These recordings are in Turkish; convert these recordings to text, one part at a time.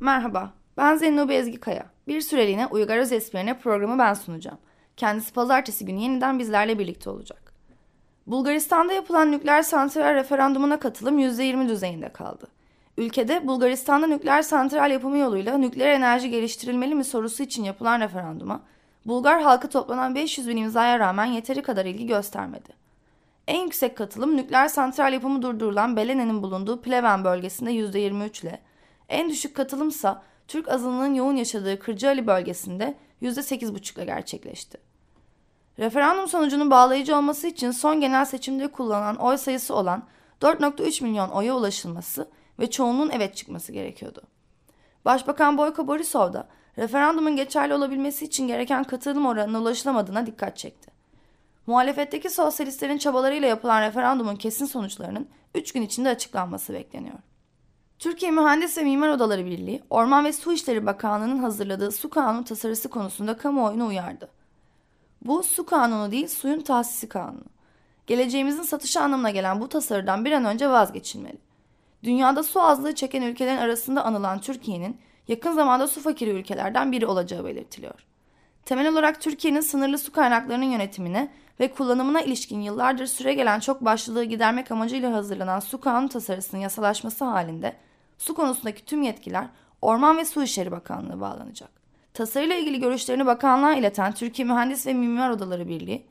Merhaba, ben Zeynobi Ezgi Kaya. Bir süreliğine Uygar Özesmir'ine programı ben sunacağım. Kendisi pazartesi günü yeniden bizlerle birlikte olacak. Bulgaristan'da yapılan nükleer santral referandumuna katılım %20 düzeyinde kaldı. Ülkede Bulgaristan'da nükleer santral yapımı yoluyla nükleer enerji geliştirilmeli mi sorusu için yapılan referanduma, Bulgar halkı toplanan 500 bin imzaya rağmen yeteri kadar ilgi göstermedi. En yüksek katılım nükleer santral yapımı durdurulan Belene'nin bulunduğu Pleven bölgesinde %23 ile, en düşük katılımsa Türk azınlığın yoğun yaşadığı Kırcaali bölgesinde %8,5 ile gerçekleşti. Referandum sonucunun bağlayıcı olması için son genel seçimde kullanılan oy sayısı olan 4.3 milyon oya ulaşılması ve çoğunluğun evet çıkması gerekiyordu. Başbakan Boyko Borisov da referandumun geçerli olabilmesi için gereken katılım oranına ulaşılamadığına dikkat çekti. Muhalefetteki sosyalistlerin çabalarıyla yapılan referandumun kesin sonuçlarının 3 gün içinde açıklanması bekleniyor. Türkiye Mühendis ve Mimar Odaları Birliği, Orman ve Su İşleri Bakanlığı'nın hazırladığı su kanunu tasarısı konusunda kamuoyunu uyardı. Bu su kanunu değil, suyun tahsisi kanunu. Geleceğimizin satışı anlamına gelen bu tasarıdan bir an önce vazgeçilmeli. Dünyada su azlığı çeken ülkelerin arasında anılan Türkiye'nin yakın zamanda su fakiri ülkelerden biri olacağı belirtiliyor. Temel olarak Türkiye'nin sınırlı su kaynaklarının yönetimine ve kullanımına ilişkin yıllardır süre gelen çok başlılığı gidermek amacıyla hazırlanan su kanunu tasarısının yasalaşması halinde su konusundaki tüm yetkiler Orman ve Su İşleri Bakanlığı bağlanacak. Tasarıyla ilgili görüşlerini bakanlığa ileten Türkiye Mühendis ve Mimar Odaları Birliği,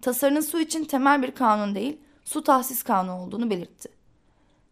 tasarının su için temel bir kanun değil, su tahsis kanunu olduğunu belirtti.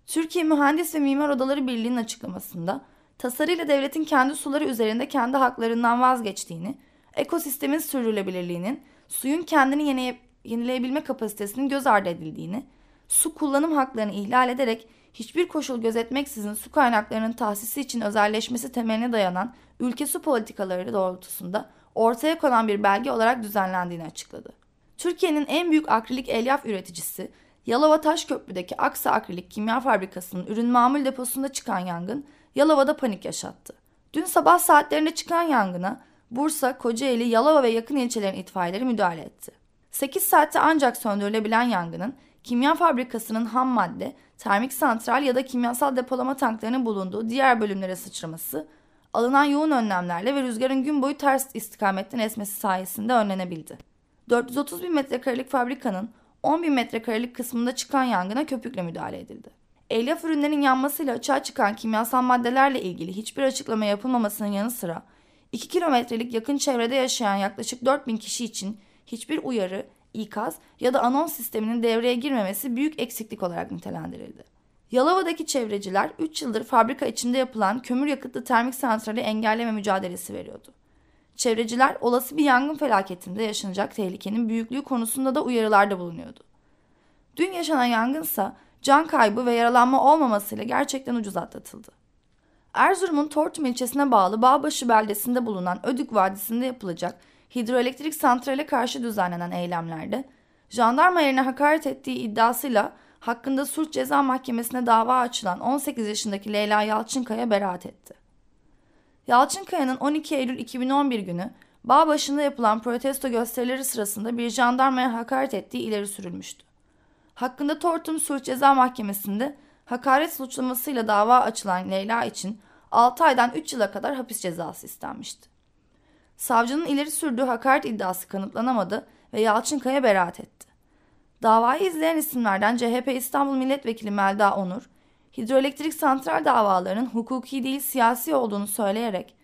Türkiye Mühendis ve Mimar Odaları Birliği'nin açıklamasında tasarıyla devletin kendi suları üzerinde kendi haklarından vazgeçtiğini, ekosistemin sürdürülebilirliğinin, suyun kendini yenileyebilme kapasitesinin göz ardı edildiğini, su kullanım haklarını ihlal ederek hiçbir koşul gözetmeksizin su kaynaklarının tahsisi için özelleşmesi temeline dayanan ülke su politikaları doğrultusunda ortaya konan bir belge olarak düzenlendiğini açıkladı. Türkiye'nin en büyük akrilik elyaf üreticisi Yalova Taşköprü'deki Aksa Akrilik Kimya Fabrikası'nın ürün mamul deposunda çıkan yangın Yalova'da panik yaşattı. Dün sabah saatlerinde çıkan yangına Bursa, Kocaeli, Yalova ve yakın ilçelerin itfaiyeleri müdahale etti. 8 saatte ancak söndürülebilen yangının kimya fabrikasının ham madde, termik santral ya da kimyasal depolama tanklarının bulunduğu diğer bölümlere sıçraması, alınan yoğun önlemlerle ve rüzgarın gün boyu ters istikametten esmesi sayesinde önlenebildi. 430 bin metrekarelik fabrikanın 10 bin metrekarelik kısmında çıkan yangına köpükle müdahale edildi. Elyaf ürünlerin yanmasıyla açığa çıkan kimyasal maddelerle ilgili hiçbir açıklama yapılmamasının yanı sıra 2 kilometrelik yakın çevrede yaşayan yaklaşık 4 bin kişi için hiçbir uyarı, ikaz ya da anons sisteminin devreye girmemesi büyük eksiklik olarak nitelendirildi. Yalova'daki çevreciler 3 yıldır fabrika içinde yapılan kömür yakıtlı termik santrali engelleme mücadelesi veriyordu. Çevreciler olası bir yangın felaketinde yaşanacak tehlikenin büyüklüğü konusunda da uyarılarda bulunuyordu. Dün yaşanan yangınsa can kaybı ve yaralanma olmamasıyla gerçekten ucuz atlatıldı. Erzurum'un Tortum ilçesine bağlı Bağbaşı beldesinde bulunan Ödük Vadisi'nde yapılacak hidroelektrik santrale karşı düzenlenen eylemlerde jandarma yerine hakaret ettiği iddiasıyla hakkında suç ceza mahkemesine dava açılan 18 yaşındaki Leyla Yalçınkaya beraat etti. Yalçınkaya'nın 12 Eylül 2011 günü bağ başında yapılan protesto gösterileri sırasında bir jandarmaya hakaret ettiği ileri sürülmüştü. Hakkında Tortum Suç Ceza Mahkemesi'nde hakaret suçlamasıyla dava açılan Leyla için 6 aydan 3 yıla kadar hapis cezası istenmişti. Savcının ileri sürdüğü hakaret iddiası kanıtlanamadı ve Yalçınkaya beraat etti. Davayı izleyen isimlerden CHP İstanbul Milletvekili Melda Onur, hidroelektrik santral davalarının hukuki değil siyasi olduğunu söyleyerek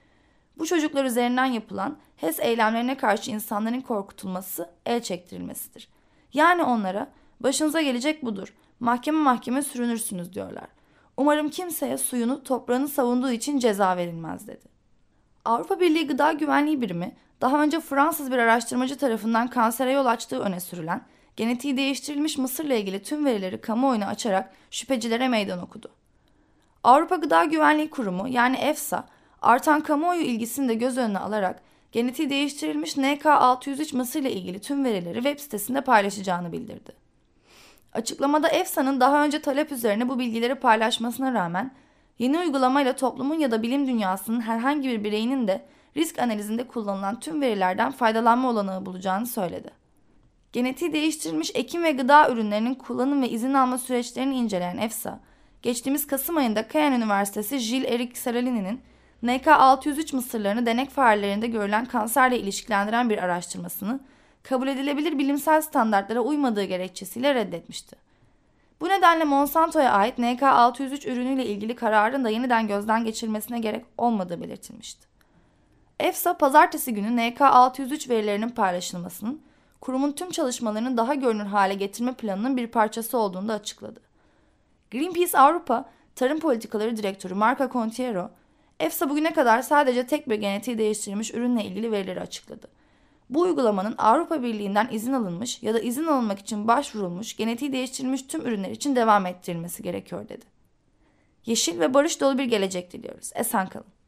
bu çocuklar üzerinden yapılan HES eylemlerine karşı insanların korkutulması el çektirilmesidir. Yani onlara başınıza gelecek budur, mahkeme mahkeme sürünürsünüz diyorlar. Umarım kimseye suyunu toprağını savunduğu için ceza verilmez dedi. Avrupa Birliği Gıda Güvenliği Birimi daha önce Fransız bir araştırmacı tarafından kansere yol açtığı öne sürülen genetiği değiştirilmiş mısırla ilgili tüm verileri kamuoyuna açarak şüphecilere meydan okudu. Avrupa Gıda Güvenliği Kurumu yani EFSA artan kamuoyu ilgisini de göz önüne alarak genetiği değiştirilmiş NK603 mısır ile ilgili tüm verileri web sitesinde paylaşacağını bildirdi. Açıklamada EFSA'nın daha önce talep üzerine bu bilgileri paylaşmasına rağmen yeni uygulamayla toplumun ya da bilim dünyasının herhangi bir bireyinin de risk analizinde kullanılan tüm verilerden faydalanma olanağı bulacağını söyledi. Genetiği değiştirilmiş ekim ve gıda ürünlerinin kullanım ve izin alma süreçlerini inceleyen EFSA, geçtiğimiz Kasım ayında Caen Üniversitesi Jill Eric Seralini'nin NK603 mısırlarını denek farelerinde görülen kanserle ilişkilendiren bir araştırmasını kabul edilebilir bilimsel standartlara uymadığı gerekçesiyle reddetmişti. Bu nedenle Monsanto'ya ait NK603 ürünüyle ilgili kararın da yeniden gözden geçirilmesine gerek olmadığı belirtilmişti. EFSA pazartesi günü NK603 verilerinin paylaşılmasının kurumun tüm çalışmalarını daha görünür hale getirme planının bir parçası olduğunu da açıkladı. Greenpeace Avrupa Tarım Politikaları Direktörü Marco Contiero, EFSA bugüne kadar sadece tek bir genetiği değiştirilmiş ürünle ilgili verileri açıkladı. Bu uygulamanın Avrupa Birliği'nden izin alınmış ya da izin alınmak için başvurulmuş genetiği değiştirilmiş tüm ürünler için devam ettirilmesi gerekiyor dedi. Yeşil ve barış dolu bir gelecek diliyoruz. Esen kalın.